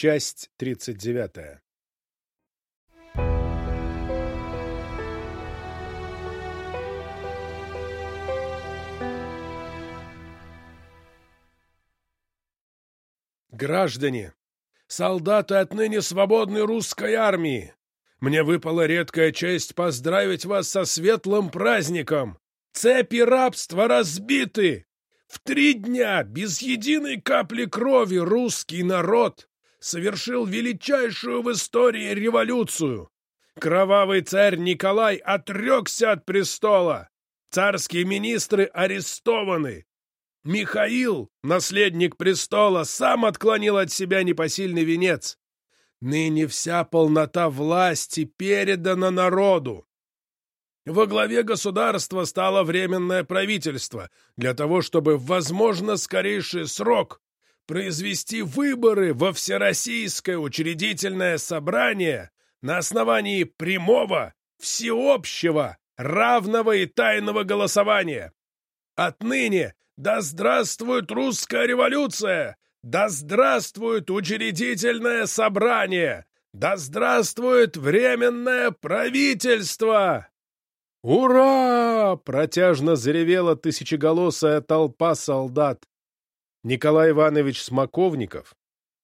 Часть 39. Граждане, солдаты отныне свободной русской армии, мне выпала редкая честь поздравить вас со светлым праздником. Цепи рабства разбиты. В три дня, без единой капли крови, русский народ совершил величайшую в истории революцию. Кровавый царь Николай отрекся от престола. Царские министры арестованы. Михаил, наследник престола, сам отклонил от себя непосильный венец. Ныне вся полнота власти передана народу. Во главе государства стало Временное правительство для того, чтобы в возможно скорейший срок произвести выборы во Всероссийское учредительное собрание на основании прямого, всеобщего, равного и тайного голосования. Отныне да здравствует русская революция! Да здравствует учредительное собрание! Да здравствует временное правительство! «Ура!» — протяжно заревела тысячеголосая толпа солдат. Николай Иванович Смоковников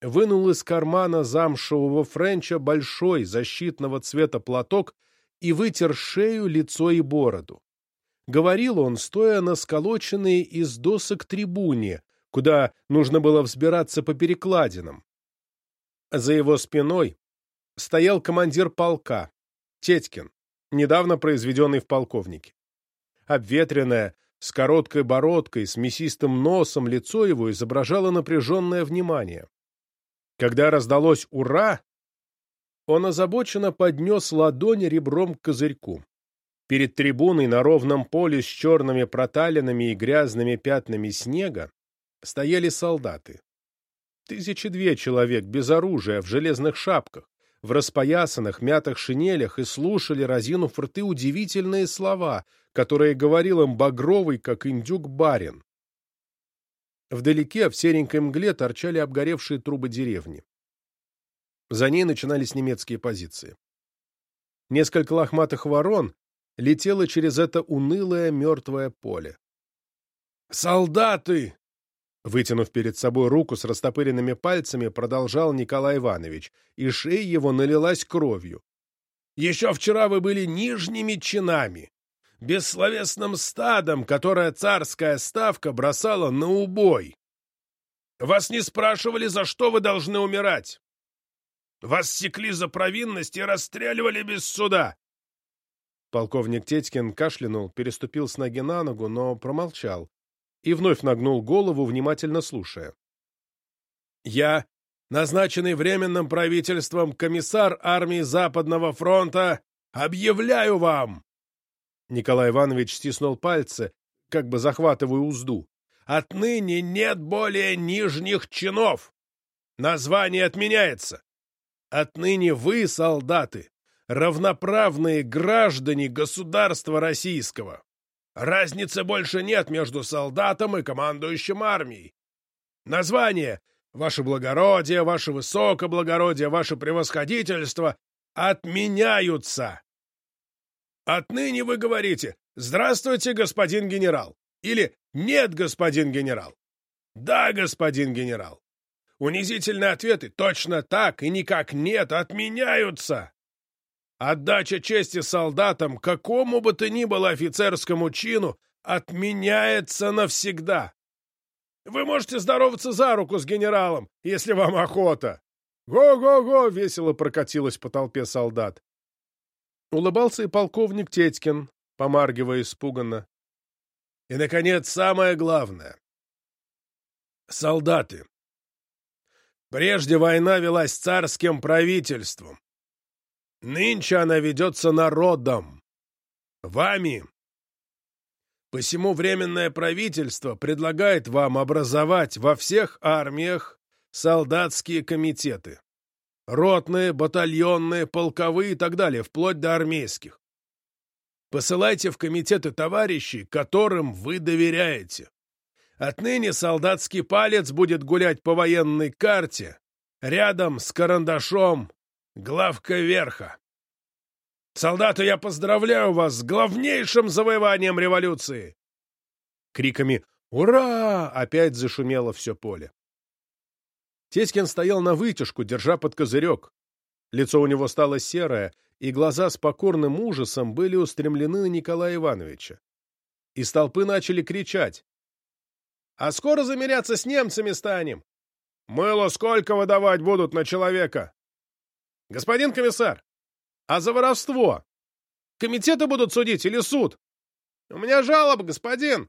вынул из кармана замшевого френча большой защитного цвета платок и вытер шею, лицо и бороду. Говорил он, стоя на сколоченной из досок трибуне, куда нужно было взбираться по перекладинам. За его спиной стоял командир полка, Тетькин, недавно произведенный в полковнике. Обветренное, с короткой бородкой, с мясистым носом лицо его изображало напряженное внимание. Когда раздалось «Ура!», он озабоченно поднес ладонь ребром к козырьку. Перед трибуной на ровном поле с черными проталинами и грязными пятнами снега стояли солдаты. Тысячи две человек без оружия, в железных шапках, в распоясанных, мятых шинелях и слушали, разинув рты, удивительные слова, которые говорил им багровый, как индюк, барин. Вдалеке, в серенькой мгле, торчали обгоревшие трубы деревни. За ней начинались немецкие позиции. Несколько лохматых ворон летело через это унылое мертвое поле. «Солдаты!» Вытянув перед собой руку с растопыренными пальцами, продолжал Николай Иванович, и шея его налилась кровью. «Еще вчера вы были нижними чинами, бессловесным стадом, которое царская ставка бросала на убой. Вас не спрашивали, за что вы должны умирать. Вас секли за провинность и расстреливали без суда. Полковник Тетькин кашлянул, переступил с ноги на ногу, но промолчал и вновь нагнул голову, внимательно слушая. «Я, назначенный Временным правительством комиссар армии Западного фронта, объявляю вам!» Николай Иванович стиснул пальцы, как бы захватывая узду. «Отныне нет более нижних чинов! Название отменяется! Отныне вы, солдаты, равноправные граждане государства российского. Разницы больше нет между солдатом и командующим армией. Название «Ваше благородие», «Ваше высокоблагородие», «Ваше превосходительство» отменяются. Отныне вы говорите «Здравствуйте, господин генерал» или «Нет, господин генерал». «Да, господин генерал». Унизительные ответы точно так и никак нет отменяются. Отдача чести солдатам, какому бы то ни было офицерскому чину, отменяется навсегда. Вы можете здороваться за руку с генералом, если вам охота. Го-го-го! весело прокатилась по толпе солдат. Улыбался и полковник Тетькин, помаргивая испуганно. И, наконец, самое главное. Солдаты. Прежде война велась царским правительством. Нынче она ведется народом. Вами. Посему Временное правительство предлагает вам образовать во всех армиях солдатские комитеты. Ротные, батальонные, полковые и так далее, вплоть до армейских. Посылайте в комитеты товарищей, которым вы доверяете. Отныне солдатский палец будет гулять по военной карте, рядом с карандашом главка верха. Солдаты, я поздравляю вас с главнейшим завоеванием революции!» Криками «Ура!» опять зашумело все поле. Теськин стоял на вытяжку, держа под козырек. Лицо у него стало серое, и глаза с покорным ужасом были устремлены на Николая Ивановича. Из толпы начали кричать. «А скоро замеряться с немцами станем! Мыло сколько выдавать будут на человека? Господин комиссар, а за воровство? Комитеты будут судить или суд? У меня жалоба, господин.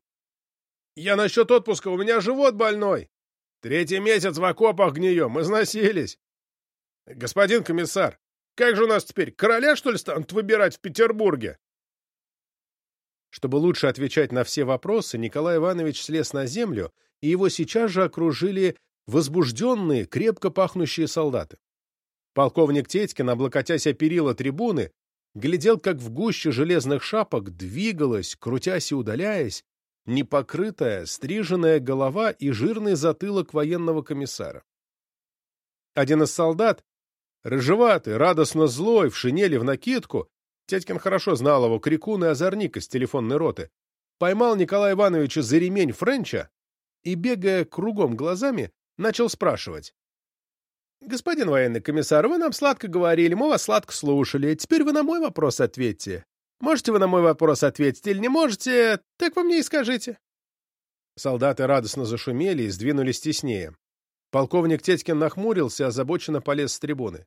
Я насчет отпуска, у меня живот больной. Третий месяц в окопах гнием, износились. Господин комиссар, как же у нас теперь, короля, что ли, станут выбирать в Петербурге? Чтобы лучше отвечать на все вопросы, Николай Иванович слез на землю, и его сейчас же окружили возбужденные, крепко пахнущие солдаты. Полковник Тетькин, облокотясь о перила трибуны, глядел, как в гуще железных шапок двигалась, крутясь и удаляясь, непокрытая, стриженная голова и жирный затылок военного комиссара. Один из солдат, рыжеватый, радостно злой, в шинели в накидку, Тетькин хорошо знал его, крикун и озорник из телефонной роты, поймал Николая Ивановича за ремень Френча и, бегая кругом глазами, начал спрашивать. «Господин военный комиссар, вы нам сладко говорили, мы вас сладко слушали. Теперь вы на мой вопрос ответьте. Можете вы на мой вопрос ответить или не можете, так вы мне и скажите». Солдаты радостно зашумели и сдвинулись теснее. Полковник Тетькин нахмурился, озабоченно полез с трибуны.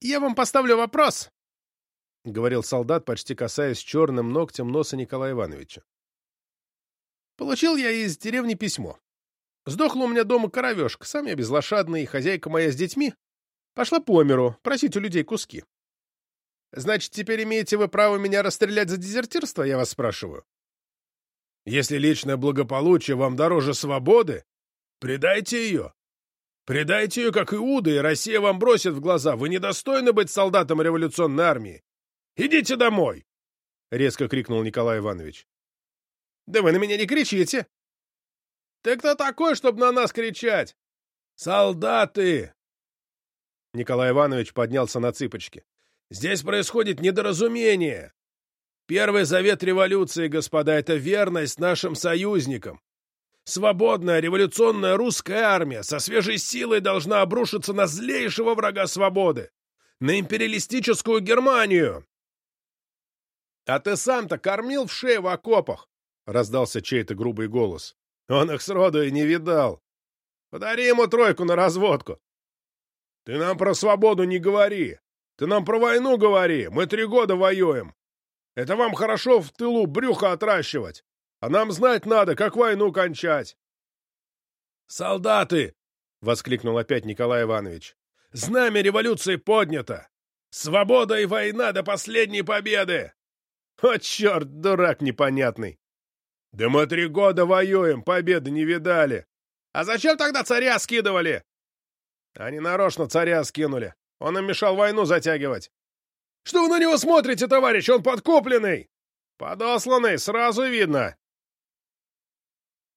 «Я вам поставлю вопрос», — говорил солдат, почти касаясь черным ногтем носа Николая Ивановича. «Получил я из деревни письмо. Сдохла у меня дома коровешка, сам я безлошадный, хозяйка моя с детьми. Пошла по миру, просить у людей куски. Значит, теперь имеете вы право меня расстрелять за дезертирство, я вас спрашиваю? Если личное благополучие вам дороже свободы, предайте ее. Предайте ее, как Иуда, и Россия вам бросит в глаза. Вы недостойны быть солдатом революционной армии. Идите домой! — резко крикнул Николай Иванович. — Да вы на меня не кричите! Ты кто такой, чтобы на нас кричать? Солдаты! Николай Иванович поднялся на цыпочки. Здесь происходит недоразумение. Первый завет революции, господа, это верность нашим союзникам. Свободная революционная русская армия со свежей силой должна обрушиться на злейшего врага свободы, на империалистическую Германию. — А ты сам-то кормил в шее в окопах? — раздался чей-то грубый голос. Он их сроду и не видал. Подари ему тройку на разводку. Ты нам про свободу не говори. Ты нам про войну говори. Мы три года воюем. Это вам хорошо в тылу брюхо отращивать. А нам знать надо, как войну кончать. «Солдаты!» — воскликнул опять Николай Иванович. «Знамя революции поднято! Свобода и война до последней победы!» «О, черт, дурак непонятный!» Да мы три года воюем, победы не видали. А зачем тогда царя скидывали? Они нарочно царя скинули. Он им мешал войну затягивать. Что вы на него смотрите, товарищ? Он подкупленный! Подосланный, сразу видно.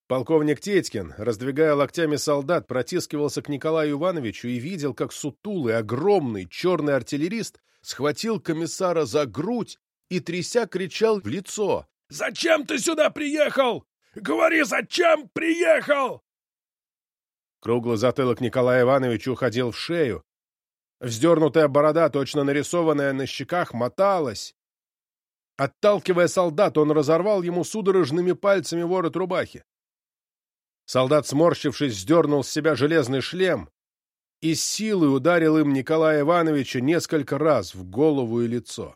Полковник Тетькин, раздвигая локтями солдат, протискивался к Николаю Ивановичу и видел, как сутулый, огромный, черный артиллерист схватил комиссара за грудь и, тряся, кричал в лицо. Зачем ты сюда приехал? Говори, зачем приехал?» Круглый затылок Николая Ивановича уходил в шею. Вздернутая борода, точно нарисованная на щеках, моталась. Отталкивая солдат, он разорвал ему судорожными пальцами ворот рубахи. Солдат, сморщившись, сдернул с себя железный шлем и силой ударил им Николая Ивановича несколько раз в голову и лицо.